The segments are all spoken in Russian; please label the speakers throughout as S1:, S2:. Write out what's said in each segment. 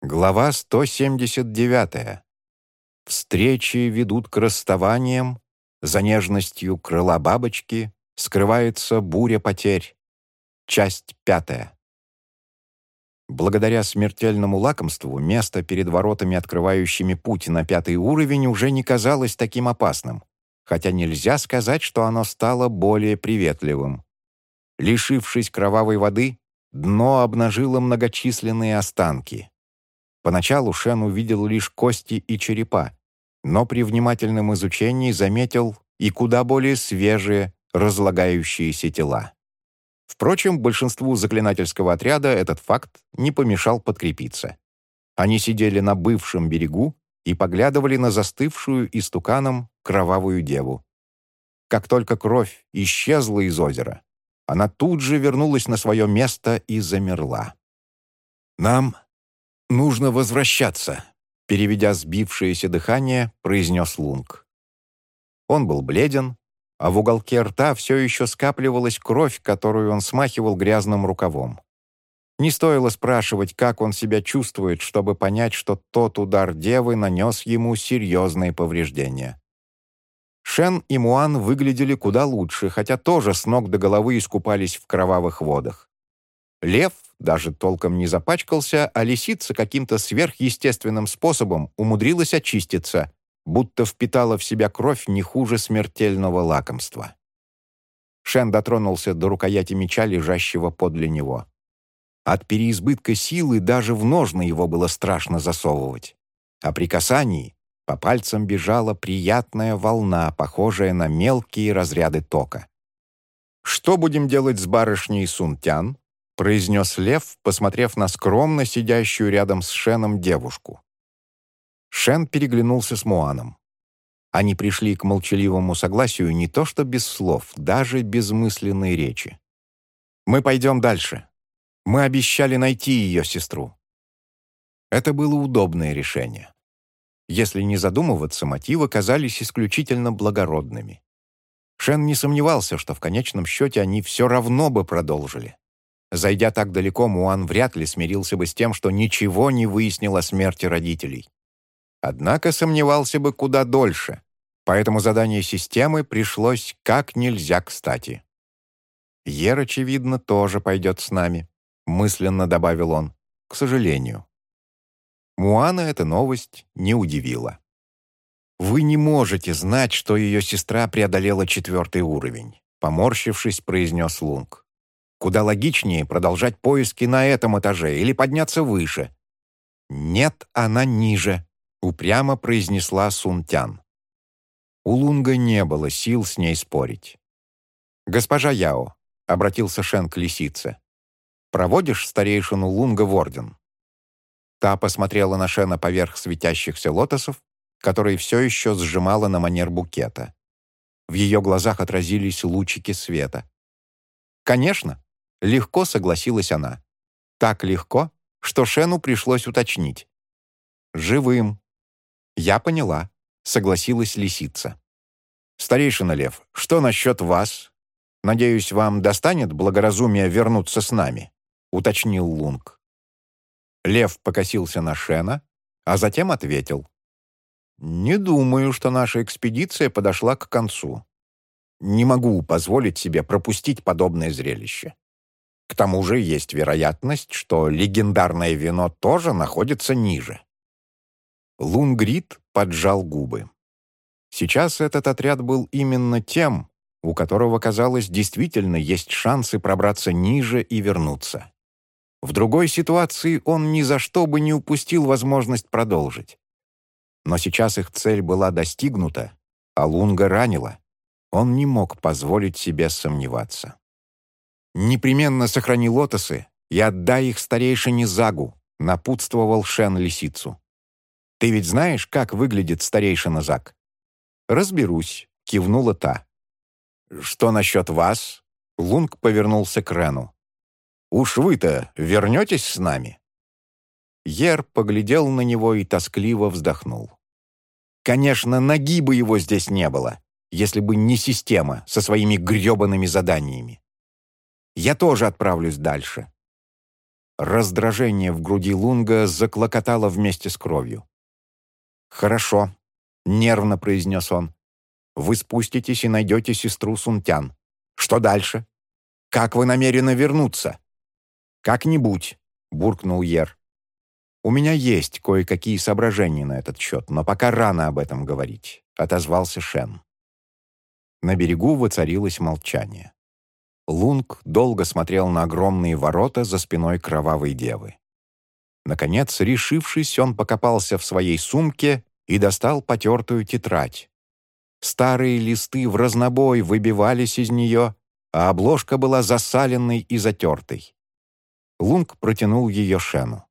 S1: Глава 179. Встречи ведут к расставаниям, за нежностью крыла бабочки скрывается буря потерь. Часть пятая. Благодаря смертельному лакомству место перед воротами, открывающими путь на пятый уровень, уже не казалось таким опасным, хотя нельзя сказать, что оно стало более приветливым. Лишившись кровавой воды, дно обнажило многочисленные останки. Поначалу Шен увидел лишь кости и черепа, но при внимательном изучении заметил и куда более свежие, разлагающиеся тела. Впрочем, большинству заклинательского отряда этот факт не помешал подкрепиться. Они сидели на бывшем берегу и поглядывали на застывшую истуканом кровавую деву. Как только кровь исчезла из озера, она тут же вернулась на свое место и замерла. «Нам нужно возвращаться», — переведя сбившееся дыхание, произнес Лунг. Он был бледен, а в уголке рта все еще скапливалась кровь, которую он смахивал грязным рукавом. Не стоило спрашивать, как он себя чувствует, чтобы понять, что тот удар девы нанес ему серьезные повреждения. Шен и Муан выглядели куда лучше, хотя тоже с ног до головы искупались в кровавых водах. Лев даже толком не запачкался, а лисица каким-то сверхъестественным способом умудрилась очиститься, будто впитала в себя кровь не хуже смертельного лакомства. Шен дотронулся до рукояти меча, лежащего подле него. От переизбытка силы даже в ножны его было страшно засовывать. А при касании по пальцам бежала приятная волна, похожая на мелкие разряды тока. «Что будем делать с барышней Сунтян?» Произнес Лев, посмотрев на скромно сидящую рядом с Шеном девушку. Шен переглянулся с Муаном. Они пришли к молчаливому согласию не то что без слов, даже без мысленной речи. «Мы пойдем дальше. Мы обещали найти ее сестру». Это было удобное решение. Если не задумываться, мотивы казались исключительно благородными. Шен не сомневался, что в конечном счете они все равно бы продолжили. Зайдя так далеко, Муан вряд ли смирился бы с тем, что ничего не выяснил о смерти родителей. Однако сомневался бы куда дольше, поэтому задание системы пришлось как нельзя кстати. «Ер, очевидно, тоже пойдет с нами», — мысленно добавил он, к сожалению. Муана эта новость не удивила. «Вы не можете знать, что ее сестра преодолела четвертый уровень», — поморщившись, произнес Лунг. Куда логичнее продолжать поиски на этом этаже или подняться выше. «Нет, она ниже», — упрямо произнесла Сунтян. У Лунга не было сил с ней спорить. «Госпожа Яо», — обратился Шен к лисице, — «проводишь старейшину Лунга в орден?» Та посмотрела на Шена поверх светящихся лотосов, которые все еще сжимала на манер букета. В ее глазах отразились лучики света. «Конечно», Легко согласилась она. Так легко, что Шену пришлось уточнить. «Живым». «Я поняла», — согласилась лисица. «Старейшина Лев, что насчет вас? Надеюсь, вам достанет благоразумие вернуться с нами», — уточнил Лунг. Лев покосился на Шена, а затем ответил. «Не думаю, что наша экспедиция подошла к концу. Не могу позволить себе пропустить подобное зрелище. К тому же есть вероятность, что легендарное вино тоже находится ниже. Лунгрид поджал губы. Сейчас этот отряд был именно тем, у которого, казалось, действительно есть шансы пробраться ниже и вернуться. В другой ситуации он ни за что бы не упустил возможность продолжить. Но сейчас их цель была достигнута, а Лунга ранила. Он не мог позволить себе сомневаться. «Непременно сохрани лотосы и отдай их старейшине Загу», напутствовал Шен лисицу. «Ты ведь знаешь, как выглядит старейшина Заг?» «Разберусь», — кивнула та. «Что насчет вас?» Лунг повернулся к Рену. «Уж вы-то вернетесь с нами?» Ер поглядел на него и тоскливо вздохнул. «Конечно, ноги бы его здесь не было, если бы не система со своими грёбаными заданиями. Я тоже отправлюсь дальше». Раздражение в груди Лунга заклокотало вместе с кровью. «Хорошо», — нервно произнес он. «Вы спуститесь и найдете сестру Сунтян. Что дальше? Как вы намерены вернуться?» «Как-нибудь», — буркнул Ер. «У меня есть кое-какие соображения на этот счет, но пока рано об этом говорить», — отозвался Шен. На берегу воцарилось молчание. Лунг долго смотрел на огромные ворота за спиной кровавой девы. Наконец, решившись, он покопался в своей сумке и достал потертую тетрадь. Старые листы в разнобой выбивались из нее, а обложка была засаленной и затертой. Лунг протянул ее Шену.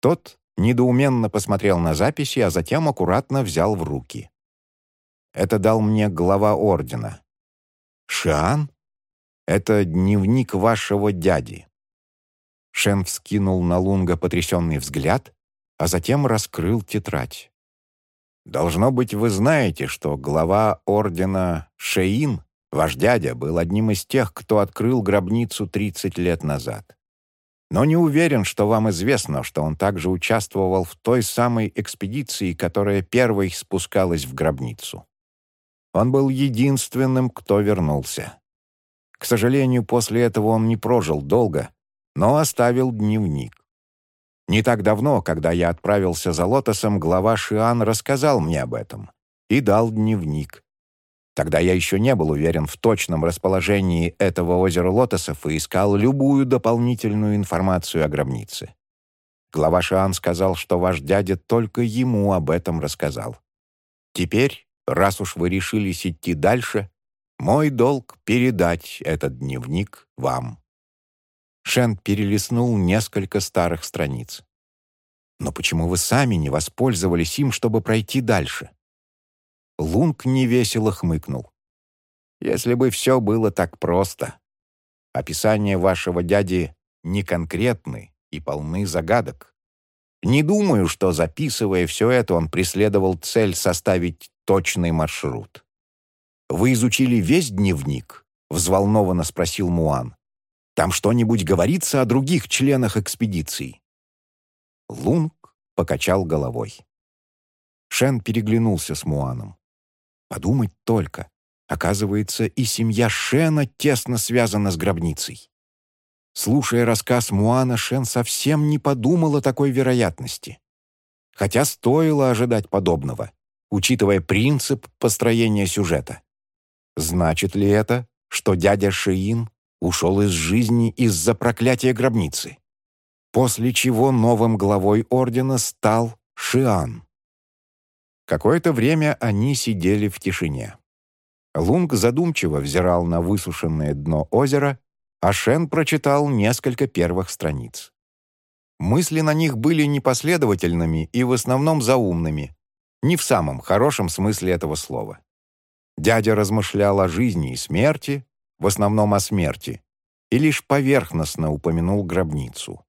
S1: Тот недоуменно посмотрел на записи, а затем аккуратно взял в руки. «Это дал мне глава ордена». «Шиан?» Это дневник вашего дяди». Шен вскинул на Лунга потрясенный взгляд, а затем раскрыл тетрадь. «Должно быть, вы знаете, что глава ордена Шеин, ваш дядя, был одним из тех, кто открыл гробницу 30 лет назад. Но не уверен, что вам известно, что он также участвовал в той самой экспедиции, которая первой спускалась в гробницу. Он был единственным, кто вернулся. К сожалению, после этого он не прожил долго, но оставил дневник. Не так давно, когда я отправился за Лотосом, глава Шиан рассказал мне об этом и дал дневник. Тогда я еще не был уверен в точном расположении этого озера Лотосов и искал любую дополнительную информацию о гробнице. Глава Шиан сказал, что ваш дядя только ему об этом рассказал. Теперь, раз уж вы решились идти дальше, мой долг — передать этот дневник вам». Шен перелистнул несколько старых страниц. «Но почему вы сами не воспользовались им, чтобы пройти дальше?» Лунг невесело хмыкнул. «Если бы все было так просто. Описания вашего дяди неконкретны и полны загадок. Не думаю, что, записывая все это, он преследовал цель составить точный маршрут. «Вы изучили весь дневник?» — взволнованно спросил Муан. «Там что-нибудь говорится о других членах экспедиции?» Лунг покачал головой. Шен переглянулся с Муаном. Подумать только. Оказывается, и семья Шена тесно связана с гробницей. Слушая рассказ Муана, Шен совсем не подумал о такой вероятности. Хотя стоило ожидать подобного, учитывая принцип построения сюжета. Значит ли это, что дядя Шиин ушел из жизни из-за проклятия гробницы? После чего новым главой ордена стал Шиан. Какое-то время они сидели в тишине. Лунг задумчиво взирал на высушенное дно озера, а Шен прочитал несколько первых страниц. Мысли на них были непоследовательными и в основном заумными, не в самом хорошем смысле этого слова. Дядя размышлял о жизни и смерти, в основном о смерти, и лишь поверхностно упомянул гробницу.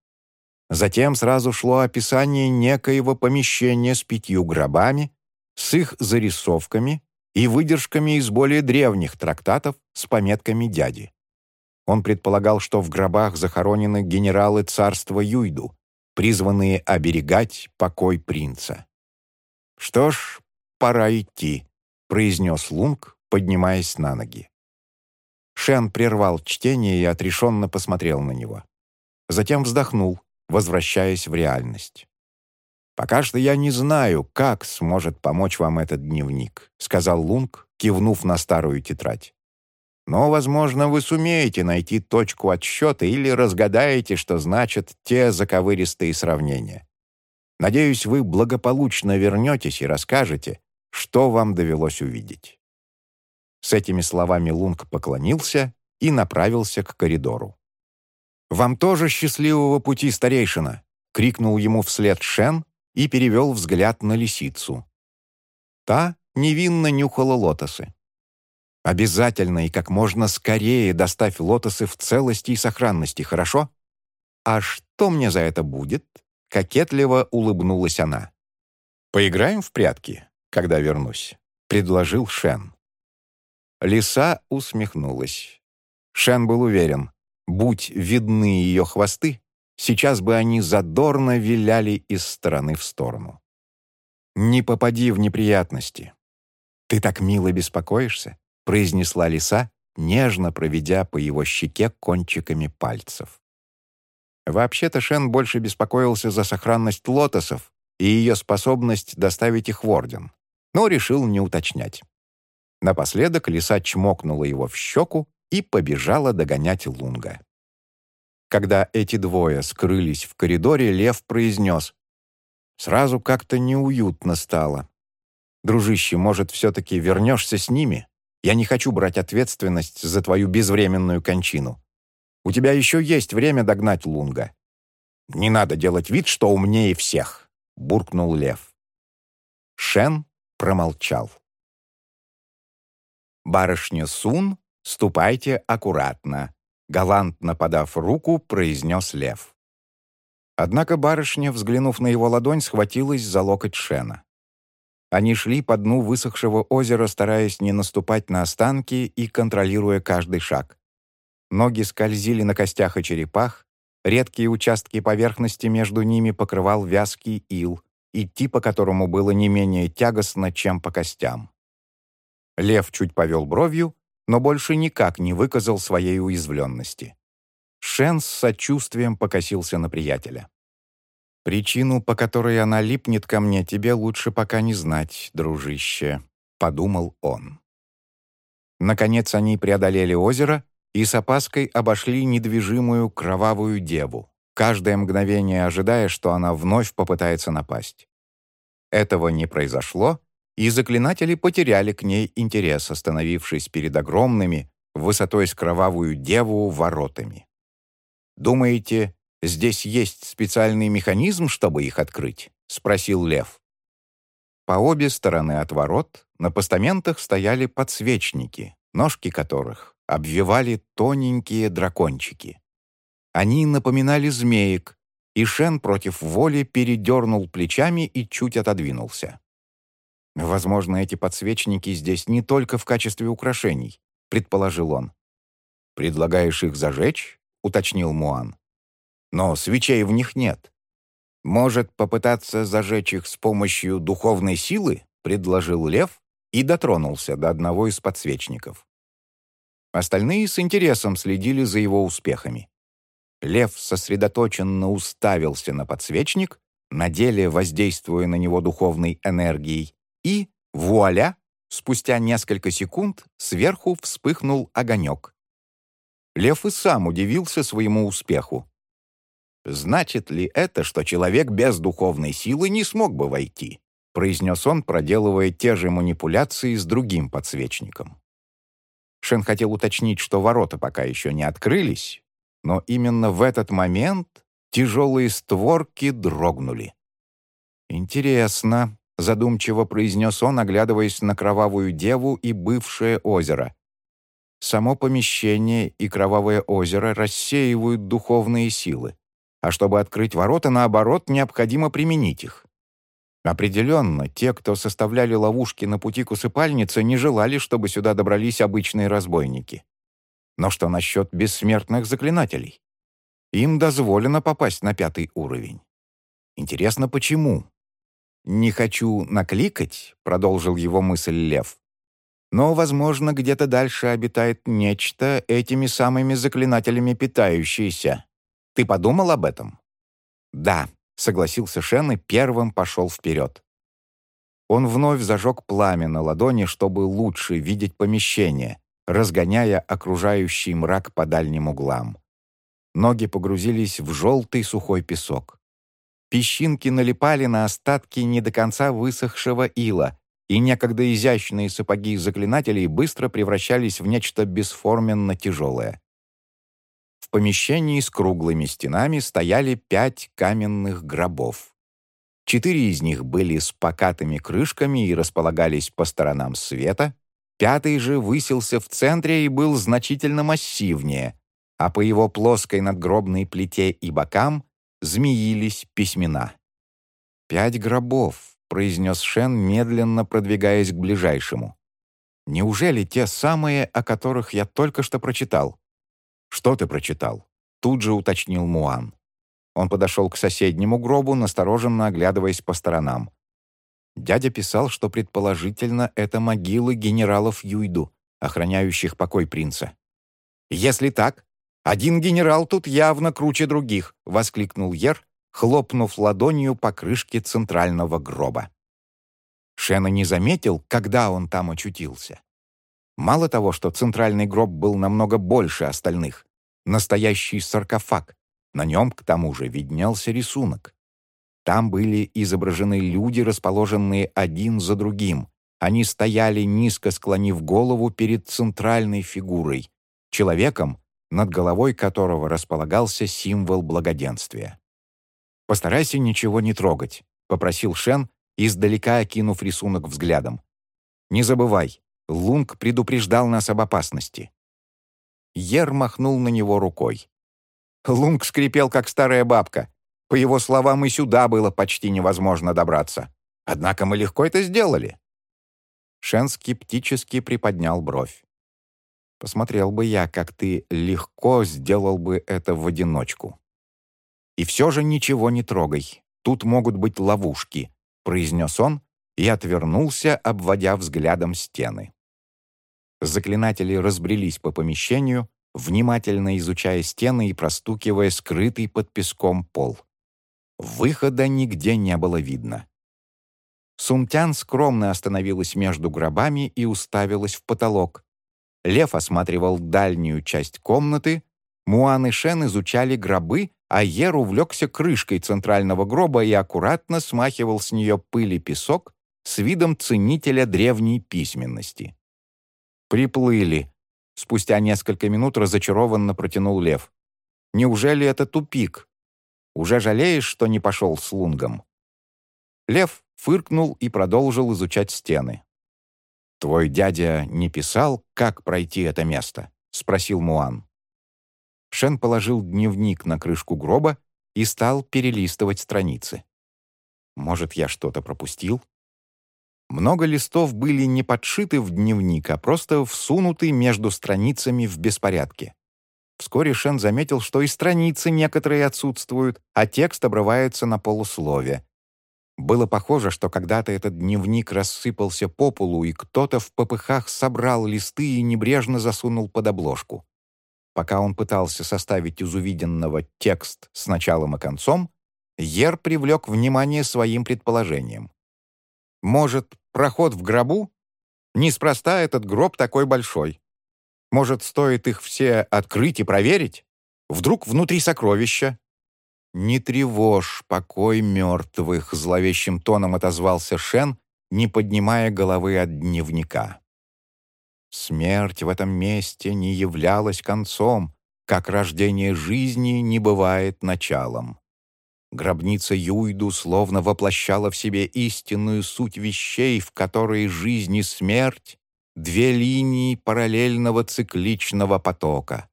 S1: Затем сразу шло описание некоего помещения с пятью гробами, с их зарисовками и выдержками из более древних трактатов с пометками дяди. Он предполагал, что в гробах захоронены генералы царства Юйду, призванные оберегать покой принца. Что ж, пора идти произнес Лунг, поднимаясь на ноги. Шен прервал чтение и отрешенно посмотрел на него. Затем вздохнул, возвращаясь в реальность. «Пока что я не знаю, как сможет помочь вам этот дневник», сказал Лунг, кивнув на старую тетрадь. «Но, возможно, вы сумеете найти точку отсчета или разгадаете, что значат те заковыристые сравнения. Надеюсь, вы благополучно вернетесь и расскажете, что вам довелось увидеть». С этими словами Лунг поклонился и направился к коридору. «Вам тоже счастливого пути, старейшина!» — крикнул ему вслед Шен и перевел взгляд на лисицу. Та невинно нюхала лотосы. «Обязательно и как можно скорее доставь лотосы в целости и сохранности, хорошо?» «А что мне за это будет?» — кокетливо улыбнулась она. «Поиграем в прятки?» Когда вернусь», — предложил Шен. Лиса усмехнулась. Шен был уверен, будь видны ее хвосты, сейчас бы они задорно виляли из стороны в сторону. «Не попади в неприятности. Ты так мило беспокоишься», — произнесла лиса, нежно проведя по его щеке кончиками пальцев. Вообще-то Шен больше беспокоился за сохранность лотосов и ее способность доставить их в Орден, но решил не уточнять. Напоследок лиса чмокнула его в щеку и побежала догонять Лунга. Когда эти двое скрылись в коридоре, Лев произнес. «Сразу как-то неуютно стало. Дружище, может, все-таки вернешься с ними? Я не хочу брать ответственность за твою безвременную кончину. У тебя еще есть время догнать Лунга». «Не надо делать вид, что умнее всех», — буркнул Лев. Шен промолчал. «Барышня Сун, ступайте аккуратно», галантно подав руку, произнес лев. Однако барышня, взглянув на его ладонь, схватилась за локоть Шена. Они шли по дну высохшего озера, стараясь не наступать на останки и контролируя каждый шаг. Ноги скользили на костях и черепах, редкие участки поверхности между ними покрывал вязкий ил, идти по которому было не менее тягостно, чем по костям. Лев чуть повел бровью, но больше никак не выказал своей уязвленности. Шен с сочувствием покосился на приятеля. «Причину, по которой она липнет ко мне, тебе лучше пока не знать, дружище», — подумал он. Наконец они преодолели озеро и с опаской обошли недвижимую кровавую деву, каждое мгновение ожидая, что она вновь попытается напасть. Этого не произошло, и заклинатели потеряли к ней интерес, остановившись перед огромными, высотой с кровавую деву, воротами. «Думаете, здесь есть специальный механизм, чтобы их открыть?» — спросил Лев. По обе стороны от ворот на постаментах стояли подсвечники, ножки которых обвивали тоненькие дракончики. Они напоминали змеек, и Шен против воли передернул плечами и чуть отодвинулся. «Возможно, эти подсвечники здесь не только в качестве украшений», — предположил он. «Предлагаешь их зажечь?» — уточнил Муан. «Но свечей в них нет. Может, попытаться зажечь их с помощью духовной силы?» — предложил Лев и дотронулся до одного из подсвечников. Остальные с интересом следили за его успехами. Лев сосредоточенно уставился на подсвечник, на деле воздействуя на него духовной энергией, и, вуаля, спустя несколько секунд сверху вспыхнул огонек. Лев и сам удивился своему успеху. «Значит ли это, что человек без духовной силы не смог бы войти?» произнес он, проделывая те же манипуляции с другим подсвечником. Шен хотел уточнить, что ворота пока еще не открылись, но именно в этот момент тяжелые створки дрогнули. «Интересно», задумчиво произнес он, оглядываясь на кровавую деву и бывшее озеро. Само помещение и кровавое озеро рассеивают духовные силы, а чтобы открыть ворота, наоборот, необходимо применить их. Определенно, те, кто составляли ловушки на пути к усыпальнице, не желали, чтобы сюда добрались обычные разбойники. Но что насчет бессмертных заклинателей? Им дозволено попасть на пятый уровень. Интересно, почему? «Не хочу накликать», — продолжил его мысль Лев. «Но, возможно, где-то дальше обитает нечто, этими самыми заклинателями питающееся. Ты подумал об этом?» «Да», — согласился Шен и первым пошел вперед. Он вновь зажег пламя на ладони, чтобы лучше видеть помещение, разгоняя окружающий мрак по дальним углам. Ноги погрузились в желтый сухой песок. Песчинки налипали на остатки не до конца высохшего ила, и некогда изящные сапоги заклинателей быстро превращались в нечто бесформенно тяжелое. В помещении с круглыми стенами стояли пять каменных гробов. Четыре из них были с покатыми крышками и располагались по сторонам света, пятый же высился в центре и был значительно массивнее, а по его плоской надгробной плите и бокам змеились письмена. «Пять гробов», — произнес Шен, медленно продвигаясь к ближайшему. «Неужели те самые, о которых я только что прочитал?» «Что ты прочитал?» — тут же уточнил Муан. Он подошел к соседнему гробу, настороженно оглядываясь по сторонам. Дядя писал, что предположительно это могилы генералов Юйду, охраняющих покой принца. «Если так, один генерал тут явно круче других», — воскликнул Ер, хлопнув ладонью по крышке центрального гроба. Шена не заметил, когда он там очутился. Мало того, что центральный гроб был намного больше остальных, настоящий саркофаг, на нем, к тому же, виднелся рисунок. Там были изображены люди, расположенные один за другим. Они стояли, низко склонив голову перед центральной фигурой, человеком, над головой которого располагался символ благоденствия. «Постарайся ничего не трогать», — попросил Шен, издалека окинув рисунок взглядом. «Не забывай, Лунг предупреждал нас об опасности». Ер махнул на него рукой. Лунг скрипел, как старая бабка. По его словам, и сюда было почти невозможно добраться. Однако мы легко это сделали. Шен скептически приподнял бровь. Посмотрел бы я, как ты легко сделал бы это в одиночку. И все же ничего не трогай. Тут могут быть ловушки, произнес он и отвернулся, обводя взглядом стены. Заклинатели разбрелись по помещению, внимательно изучая стены и простукивая скрытый под песком пол. Выхода нигде не было видно. Сунтян скромно остановилась между гробами и уставилась в потолок. Лев осматривал дальнюю часть комнаты, Муан и Шен изучали гробы, а Ер увлекся крышкой центрального гроба и аккуратно смахивал с нее пыль и песок с видом ценителя древней письменности. «Приплыли», — спустя несколько минут разочарованно протянул Лев. «Неужели это тупик? Уже жалеешь, что не пошел с лунгом?» Лев фыркнул и продолжил изучать стены. «Твой дядя не писал, как пройти это место?» — спросил Муан. Шен положил дневник на крышку гроба и стал перелистывать страницы. «Может, я что-то пропустил?» Много листов были не подшиты в дневник, а просто всунуты между страницами в беспорядке. Вскоре Шен заметил, что и страницы некоторые отсутствуют, а текст обрывается на полуслове. Было похоже, что когда-то этот дневник рассыпался по полу, и кто-то в попыхах собрал листы и небрежно засунул под обложку. Пока он пытался составить из увиденного текст с началом и концом, Ер привлек внимание своим предположением. Может, проход в гробу? Неспроста этот гроб такой большой. Может, стоит их все открыть и проверить? Вдруг внутри сокровища? «Не тревожь покой мертвых», — зловещим тоном отозвался Шен, не поднимая головы от дневника. Смерть в этом месте не являлась концом, как рождение жизни не бывает началом. Гробница Юйду словно воплощала в себе истинную суть вещей, в которые жизнь и смерть — две линии параллельного цикличного потока.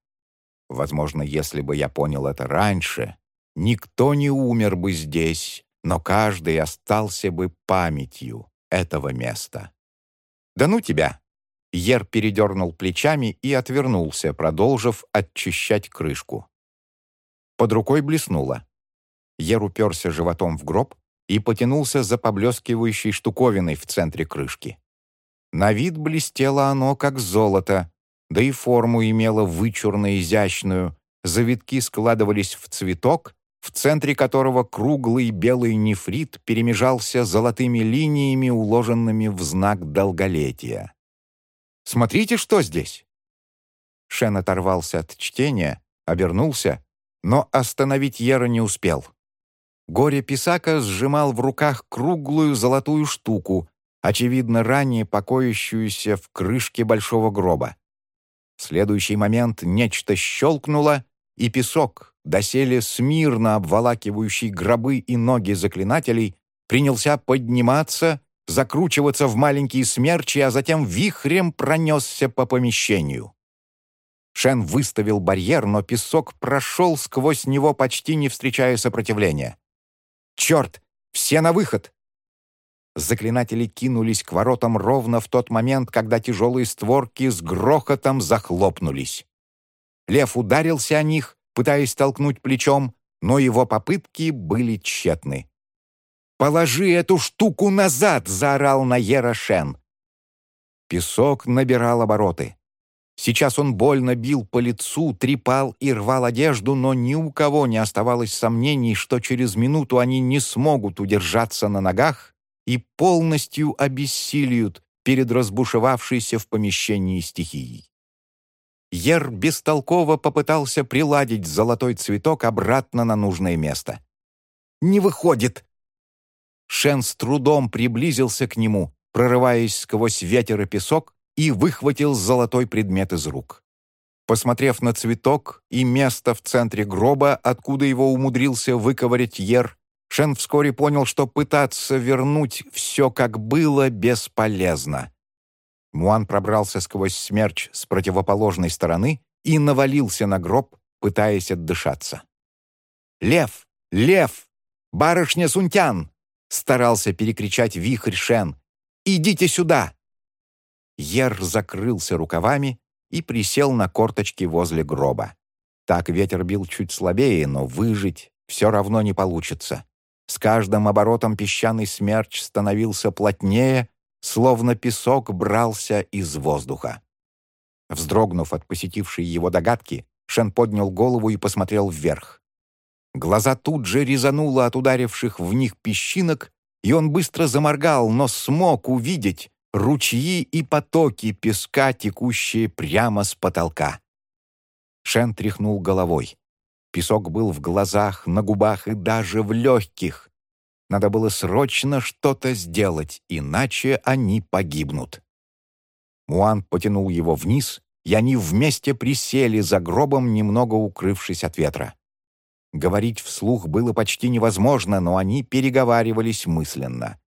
S1: Возможно, если бы я понял это раньше, никто не умер бы здесь, но каждый остался бы памятью этого места. «Да ну тебя!» Ер передернул плечами и отвернулся, продолжив очищать крышку. Под рукой блеснуло. Ер уперся животом в гроб и потянулся за поблескивающей штуковиной в центре крышки. На вид блестело оно, как золото, да и форму имело вычурно изящную, завитки складывались в цветок, в центре которого круглый белый нефрит перемежался золотыми линиями, уложенными в знак долголетия. «Смотрите, что здесь!» Шен оторвался от чтения, обернулся, но остановить Ера не успел. Горе-писака сжимал в руках круглую золотую штуку, очевидно, ранее покоящуюся в крышке большого гроба. В следующий момент нечто щелкнуло, и песок, доселе смирно обволакивающий гробы и ноги заклинателей, принялся подниматься, закручиваться в маленькие смерчи, а затем вихрем пронесся по помещению. Шен выставил барьер, но песок прошел сквозь него, почти не встречая сопротивления. «Черт! Все на выход!» Заклинатели кинулись к воротам ровно в тот момент, когда тяжелые створки с грохотом захлопнулись. Лев ударился о них, пытаясь толкнуть плечом, но его попытки были тщетны. «Положи эту штуку назад!» — заорал на Ера Шен. Песок набирал обороты. Сейчас он больно бил по лицу, трепал и рвал одежду, но ни у кого не оставалось сомнений, что через минуту они не смогут удержаться на ногах и полностью обессилиют перед разбушевавшейся в помещении стихией. Ер бестолково попытался приладить золотой цветок обратно на нужное место. «Не выходит!» Шен с трудом приблизился к нему, прорываясь сквозь ветер и песок, и выхватил золотой предмет из рук. Посмотрев на цветок и место в центре гроба, откуда его умудрился выковырять Ер, Шен вскоре понял, что пытаться вернуть все, как было, бесполезно. Муан пробрался сквозь смерч с противоположной стороны и навалился на гроб, пытаясь отдышаться. «Лев! Лев! Барышня Сунтян!» — старался перекричать вихрь Шен. «Идите сюда!» Ер закрылся рукавами и присел на корточки возле гроба. Так ветер бил чуть слабее, но выжить все равно не получится. С каждым оборотом песчаный смерч становился плотнее, словно песок брался из воздуха. Вздрогнув от посетившей его догадки, Шен поднял голову и посмотрел вверх. Глаза тут же резануло от ударивших в них песчинок, и он быстро заморгал, но смог увидеть ручьи и потоки песка, текущие прямо с потолка. Шен тряхнул головой. Песок был в глазах, на губах и даже в легких. Надо было срочно что-то сделать, иначе они погибнут. Муан потянул его вниз, и они вместе присели за гробом, немного укрывшись от ветра. Говорить вслух было почти невозможно, но они переговаривались мысленно.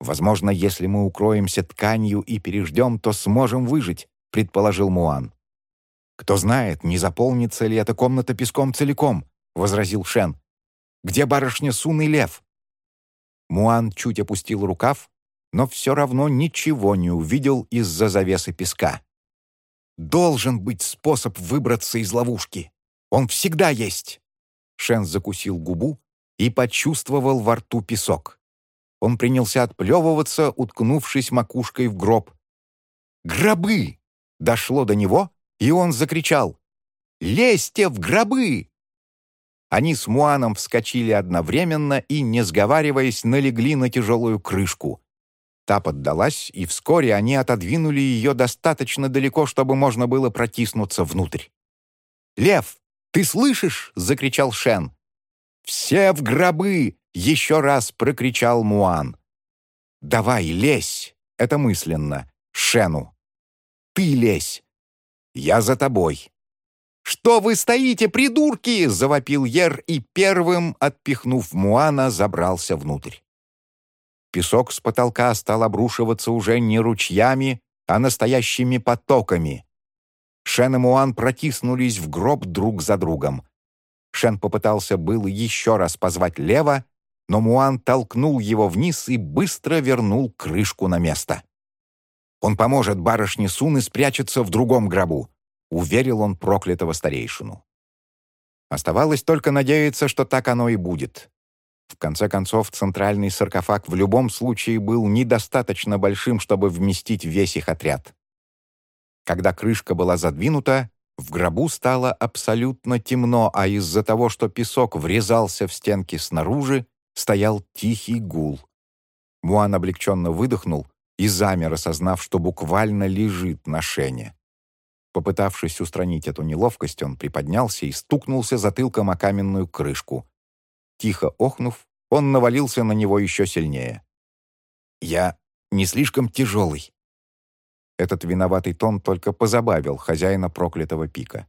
S1: «Возможно, если мы укроемся тканью и переждем, то сможем выжить», — предположил Муан. «Кто знает, не заполнится ли эта комната песком целиком», — возразил Шен. «Где барышня Сун и Лев?» Муан чуть опустил рукав, но все равно ничего не увидел из-за завесы песка. «Должен быть способ выбраться из ловушки. Он всегда есть!» Шен закусил губу и почувствовал во рту песок. Он принялся отплевываться, уткнувшись макушкой в гроб. «Гробы!» Дошло до него, и он закричал. «Лезьте в гробы!» Они с Муаном вскочили одновременно и, не сговариваясь, налегли на тяжелую крышку. Та поддалась, и вскоре они отодвинули ее достаточно далеко, чтобы можно было протиснуться внутрь. «Лев, ты слышишь?» — закричал Шен. «Все в гробы!» — еще раз прокричал Муан. «Давай, лезь!» — это мысленно. Шену. «Ты лезь! Я за тобой!» «Что вы стоите, придурки?» — завопил Ер и первым, отпихнув Муана, забрался внутрь. Песок с потолка стал обрушиваться уже не ручьями, а настоящими потоками. Шен и Муан протиснулись в гроб друг за другом. Шен попытался был еще раз позвать Лева, но Муан толкнул его вниз и быстро вернул крышку на место. «Он поможет барышне Сун и спрячется в другом гробу», — уверил он проклятого старейшину. Оставалось только надеяться, что так оно и будет. В конце концов, центральный саркофаг в любом случае был недостаточно большим, чтобы вместить весь их отряд. Когда крышка была задвинута, в гробу стало абсолютно темно, а из-за того, что песок врезался в стенки снаружи, стоял тихий гул. Муан облегченно выдохнул и замер, осознав, что буквально лежит на шене. Попытавшись устранить эту неловкость, он приподнялся и стукнулся затылком о каменную крышку. Тихо охнув, он навалился на него еще сильнее. «Я не слишком тяжелый». Этот виноватый тон только позабавил хозяина проклятого пика.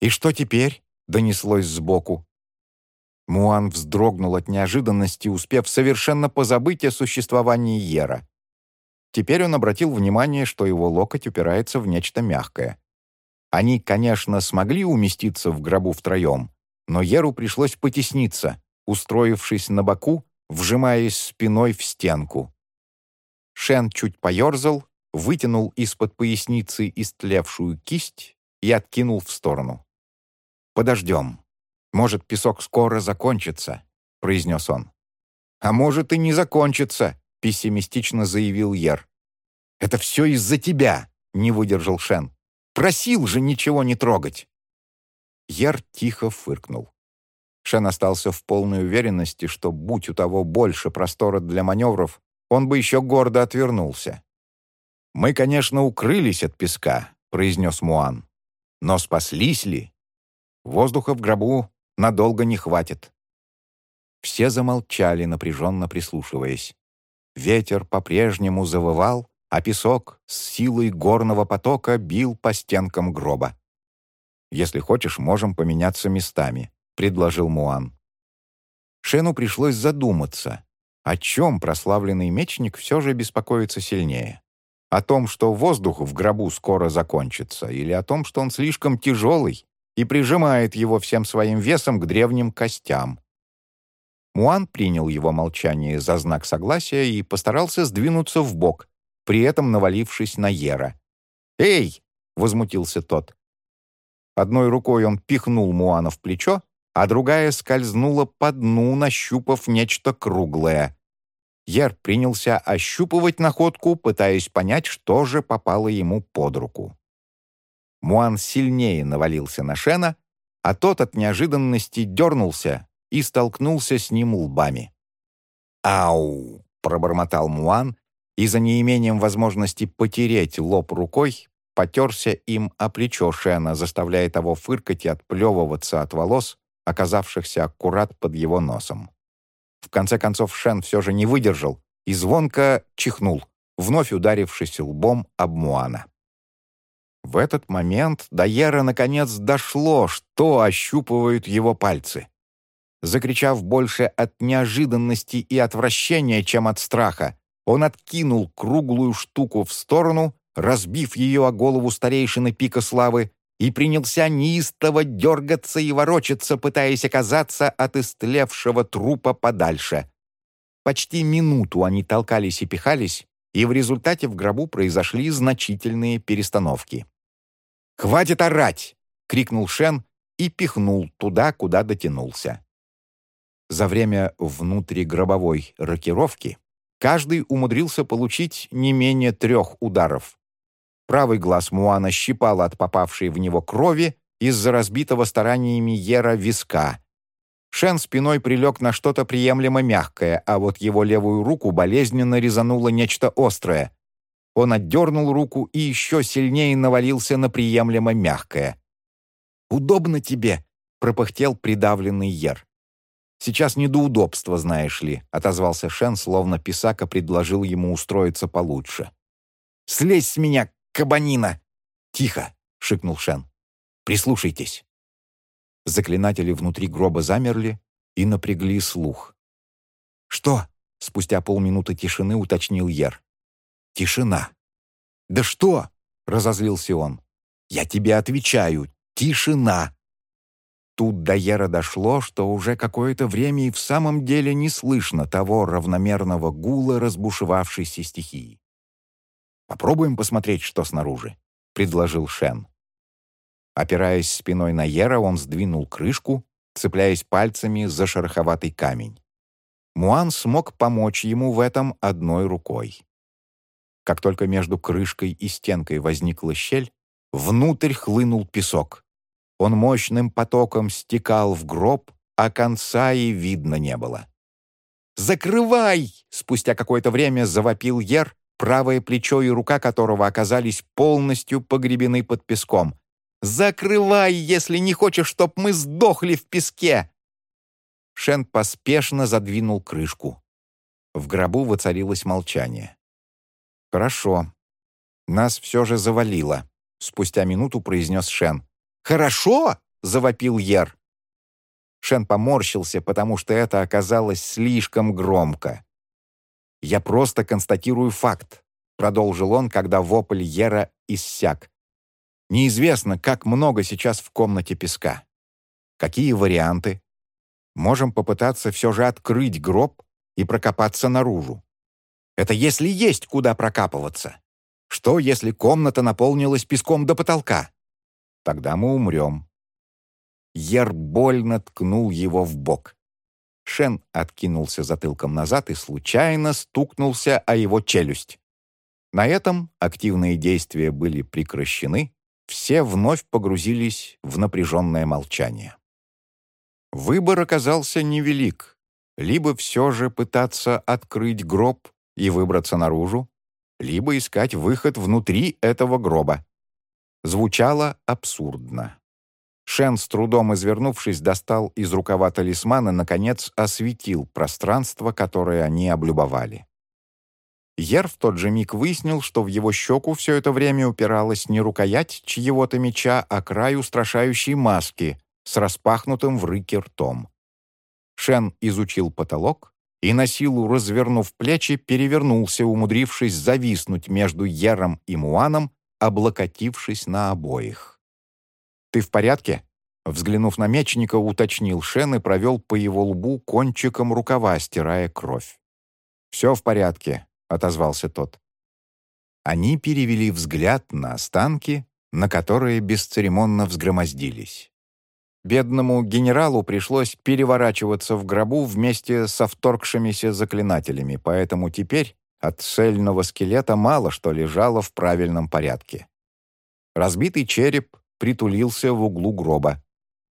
S1: «И что теперь?» — донеслось сбоку. Муан вздрогнул от неожиданности, успев совершенно позабыть о существовании Ера. Теперь он обратил внимание, что его локоть упирается в нечто мягкое. Они, конечно, смогли уместиться в гробу втроем, но Еру пришлось потесниться, устроившись на боку, вжимаясь спиной в стенку. Шен чуть поерзал, вытянул из-под поясницы истлевшую кисть и откинул в сторону. «Подождем. «Может, песок скоро закончится», — произнес он. «А может, и не закончится», — пессимистично заявил Ер. «Это все из-за тебя», — не выдержал Шен. «Просил же ничего не трогать». Ер тихо фыркнул. Шен остался в полной уверенности, что, будь у того больше простора для маневров, он бы еще гордо отвернулся. «Мы, конечно, укрылись от песка», — произнес Муан. «Но спаслись ли? Воздуха в гробу надолго не хватит». Все замолчали, напряженно прислушиваясь. Ветер по-прежнему завывал, а песок с силой горного потока бил по стенкам гроба. «Если хочешь, можем поменяться местами», — предложил Муан. Шену пришлось задуматься, о чем прославленный мечник все же беспокоится сильнее. О том, что воздух в гробу скоро закончится, или о том, что он слишком тяжелый и прижимает его всем своим весом к древним костям. Муан принял его молчание за знак согласия и постарался сдвинуться в бок, при этом навалившись на Ера. «Эй!» — возмутился тот. Одной рукой он пихнул Муана в плечо, а другая скользнула по дну, нащупав нечто круглое. Ер принялся ощупывать находку, пытаясь понять, что же попало ему под руку. Муан сильнее навалился на Шена, а тот от неожиданности дернулся и столкнулся с ним лбами. «Ау!» — пробормотал Муан и за неимением возможности потереть лоб рукой потерся им о плечо Шена, заставляя того фыркать и отплевываться от волос, оказавшихся аккурат под его носом. В конце концов Шен все же не выдержал и звонко чихнул, вновь ударившись лбом об Муана. В этот момент до Ера наконец дошло, что ощупывают его пальцы. Закричав больше от неожиданности и отвращения, чем от страха, он откинул круглую штуку в сторону разбив ее о голову старейшины пика славы, и принялся неистово дергаться и ворочаться, пытаясь оказаться от истлевшего трупа подальше. Почти минуту они толкались и пихались, и в результате в гробу произошли значительные перестановки. «Хватит орать!» — крикнул Шен и пихнул туда, куда дотянулся. За время внутригробовой рокировки каждый умудрился получить не менее трех ударов. Правый глаз Муана щипало от попавшей в него крови из-за разбитого стараниями Ера виска. Шен спиной прилег на что-то приемлемо мягкое, а вот его левую руку болезненно резануло нечто острое. Он отдернул руку и еще сильнее навалился на приемлемо мягкое. «Удобно тебе», — пропыхтел придавленный Ер. «Сейчас не до удобства, знаешь ли», — отозвался Шен, словно Писака предложил ему устроиться получше. «Слезь с меня, кабанина!» «Тихо!» — шикнул Шен. «Прислушайтесь!» Заклинатели внутри гроба замерли и напрягли слух. «Что?» — спустя полминуты тишины уточнил Ер. «Тишина!» «Да что?» — разозлился он. «Я тебе отвечаю. Тишина!» Тут до Ера дошло, что уже какое-то время и в самом деле не слышно того равномерного гула разбушевавшейся стихии. «Попробуем посмотреть, что снаружи», — предложил Шен. Опираясь спиной на Ера, он сдвинул крышку, цепляясь пальцами за шероховатый камень. Муан смог помочь ему в этом одной рукой. Как только между крышкой и стенкой возникла щель, внутрь хлынул песок. Он мощным потоком стекал в гроб, а конца и видно не было. «Закрывай!» — спустя какое-то время завопил Ер, правое плечо и рука которого оказались полностью погребены под песком. «Закрывай, если не хочешь, чтоб мы сдохли в песке!» Шен поспешно задвинул крышку. В гробу воцарилось молчание. «Хорошо. Нас все же завалило», — спустя минуту произнес Шен. «Хорошо!» — завопил Ер. Шен поморщился, потому что это оказалось слишком громко. «Я просто констатирую факт», — продолжил он, когда вопль Ера иссяк. «Неизвестно, как много сейчас в комнате песка. Какие варианты? Можем попытаться все же открыть гроб и прокопаться наружу. Это если есть куда прокапываться. Что, если комната наполнилась песком до потолка? Тогда мы умрем. Ер больно ткнул его в бок. Шен откинулся затылком назад и случайно стукнулся о его челюсть. На этом активные действия были прекращены, все вновь погрузились в напряженное молчание. Выбор оказался невелик. Либо все же пытаться открыть гроб и выбраться наружу, либо искать выход внутри этого гроба. Звучало абсурдно. Шен, с трудом извернувшись, достал из рукава талисмана, наконец осветил пространство, которое они облюбовали. Ер в тот же миг выяснил, что в его щеку все это время упиралась не рукоять чьего-то меча, а край устрашающей маски с распахнутым в рыке ртом. Шен изучил потолок и, на силу развернув плечи, перевернулся, умудрившись зависнуть между Ером и Муаном, облокотившись на обоих. «Ты в порядке?» Взглянув на мечника, уточнил Шен и провел по его лбу кончиком рукава, стирая кровь. «Все в порядке», — отозвался тот. Они перевели взгляд на останки, на которые бесцеремонно взгромоздились. Бедному генералу пришлось переворачиваться в гробу вместе со вторгшимися заклинателями, поэтому теперь от цельного скелета мало что лежало в правильном порядке. Разбитый череп притулился в углу гроба.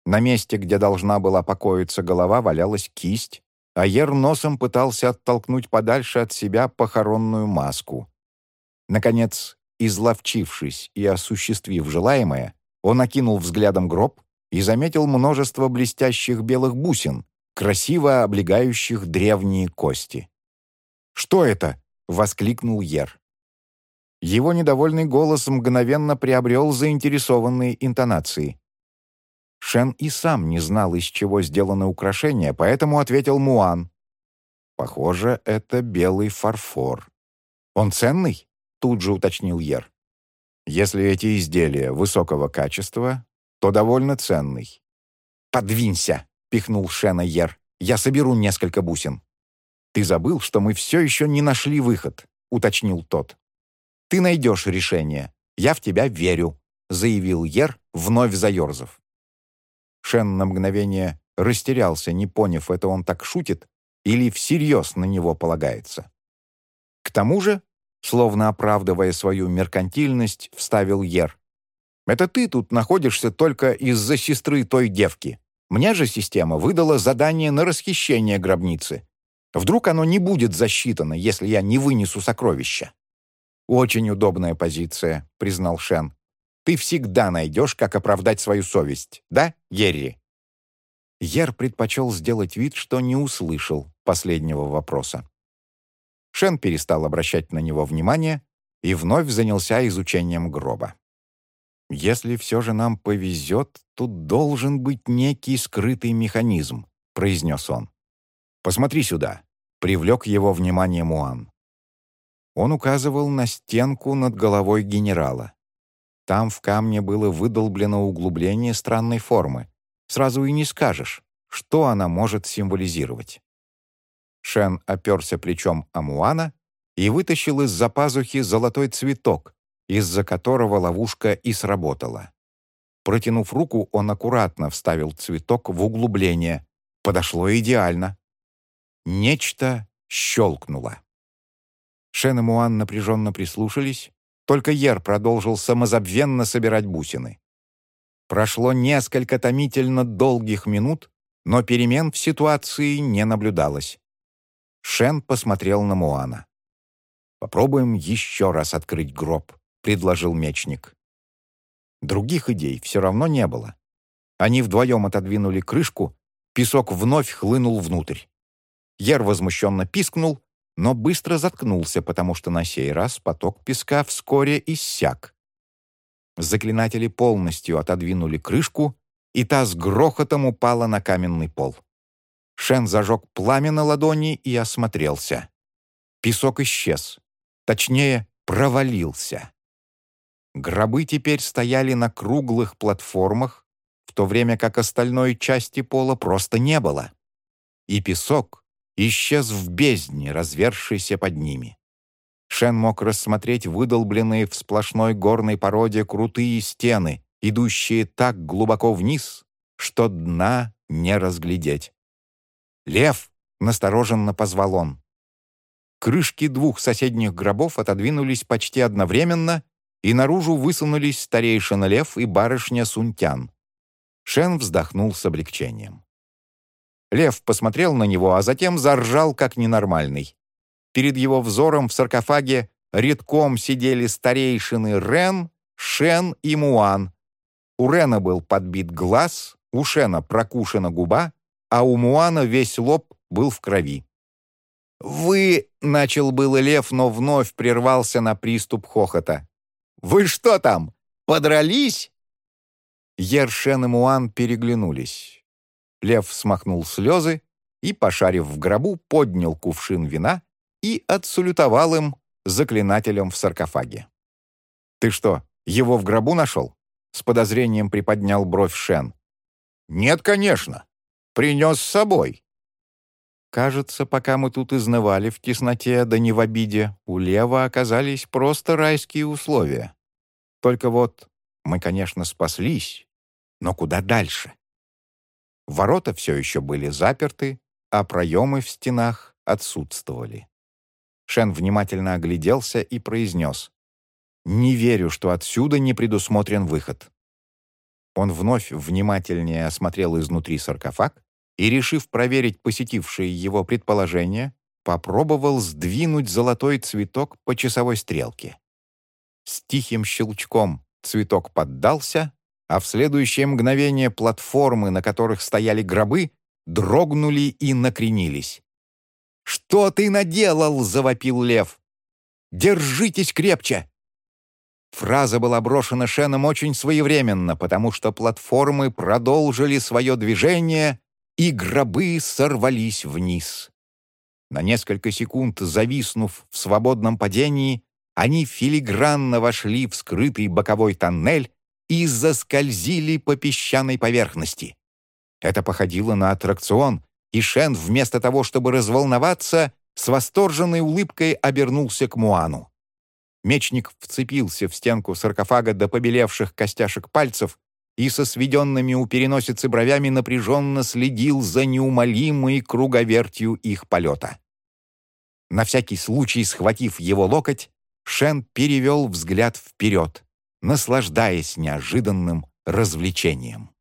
S1: На месте, где должна была покоиться голова, валялась кисть, а Ер носом пытался оттолкнуть подальше от себя похоронную маску. Наконец, изловчившись и осуществив желаемое, он окинул взглядом гроб и заметил множество блестящих белых бусин, красиво облегающих древние кости. «Что это?» — воскликнул Ер. Его недовольный голос мгновенно приобрел заинтересованные интонации. Шен и сам не знал, из чего сделаны украшения, поэтому ответил Муан. «Похоже, это белый фарфор». «Он ценный?» — тут же уточнил Ер. «Если эти изделия высокого качества, то довольно ценный». «Подвинься!» — пихнул Шена Ер. «Я соберу несколько бусин». «Ты забыл, что мы все еще не нашли выход», — уточнил тот. «Ты найдешь решение. Я в тебя верю», — заявил Ер, вновь заерзав. Шен на мгновение растерялся, не поняв, это он так шутит или всерьез на него полагается. К тому же, словно оправдывая свою меркантильность, вставил Ер. «Это ты тут находишься только из-за сестры той девки. Мне же система выдала задание на расхищение гробницы. Вдруг оно не будет засчитано, если я не вынесу сокровища?» «Очень удобная позиция», — признал Шен. Ты всегда найдешь, как оправдать свою совесть, да, Ерри?» Ер предпочел сделать вид, что не услышал последнего вопроса. Шен перестал обращать на него внимание и вновь занялся изучением гроба. «Если все же нам повезет, тут должен быть некий скрытый механизм», — произнес он. «Посмотри сюда», — привлек его внимание Муан. Он указывал на стенку над головой генерала. Там в камне было выдолблено углубление странной формы. Сразу и не скажешь, что она может символизировать. Шен оперся плечом Амуана и вытащил из-за пазухи золотой цветок, из-за которого ловушка и сработала. Протянув руку, он аккуратно вставил цветок в углубление. Подошло идеально. Нечто щелкнуло. Шен и Муан напряженно прислушались, только Ер продолжил самозабвенно собирать бусины. Прошло несколько томительно долгих минут, но перемен в ситуации не наблюдалось. Шен посмотрел на Муана. «Попробуем еще раз открыть гроб», — предложил мечник. Других идей все равно не было. Они вдвоем отодвинули крышку, песок вновь хлынул внутрь. Ер возмущенно пискнул, но быстро заткнулся, потому что на сей раз поток песка вскоре иссяк. Заклинатели полностью отодвинули крышку, и та с грохотом упала на каменный пол. Шен зажег пламя на ладони и осмотрелся. Песок исчез. Точнее, провалился. Гробы теперь стояли на круглых платформах, в то время как остальной части пола просто не было. И песок, исчез в бездне, развершейся под ними. Шен мог рассмотреть выдолбленные в сплошной горной породе крутые стены, идущие так глубоко вниз, что дна не разглядеть. «Лев!» — настороженно позвал он. Крышки двух соседних гробов отодвинулись почти одновременно, и наружу высунулись старейшина Лев и барышня Сунтян. Шен вздохнул с облегчением. Лев посмотрел на него, а затем заржал, как ненормальный. Перед его взором в саркофаге редком сидели старейшины Рен, Шен и Муан. У Рена был подбит глаз, у Шена прокушена губа, а у Муана весь лоб был в крови. «Вы...» — начал было лев, но вновь прервался на приступ хохота. «Вы что там, подрались?» Ершен и Муан переглянулись. Лев смахнул слезы и, пошарив в гробу, поднял кувшин вина и отсалютовал им заклинателем в саркофаге. «Ты что, его в гробу нашел?» — с подозрением приподнял бровь Шен. «Нет, конечно. Принес с собой». Кажется, пока мы тут изнывали в тесноте, да не в обиде, у Лева оказались просто райские условия. Только вот мы, конечно, спаслись, но куда дальше? Ворота все еще были заперты, а проемы в стенах отсутствовали. Шен внимательно огляделся и произнес. «Не верю, что отсюда не предусмотрен выход». Он вновь внимательнее осмотрел изнутри саркофаг и, решив проверить посетившие его предположения, попробовал сдвинуть золотой цветок по часовой стрелке. С тихим щелчком цветок поддался, а в следующее мгновение платформы, на которых стояли гробы, дрогнули и накренились. «Что ты наделал?» — завопил лев. «Держитесь крепче!» Фраза была брошена Шеном очень своевременно, потому что платформы продолжили свое движение, и гробы сорвались вниз. На несколько секунд зависнув в свободном падении, они филигранно вошли в скрытый боковой тоннель и заскользили по песчаной поверхности. Это походило на аттракцион, и Шен, вместо того, чтобы разволноваться, с восторженной улыбкой обернулся к Муану. Мечник вцепился в стенку саркофага до побелевших костяшек пальцев и со сведенными у переносицы бровями напряженно следил за неумолимой круговертью их полета. На всякий случай, схватив его локоть, Шен перевел взгляд вперед, наслаждаясь неожиданным развлечением.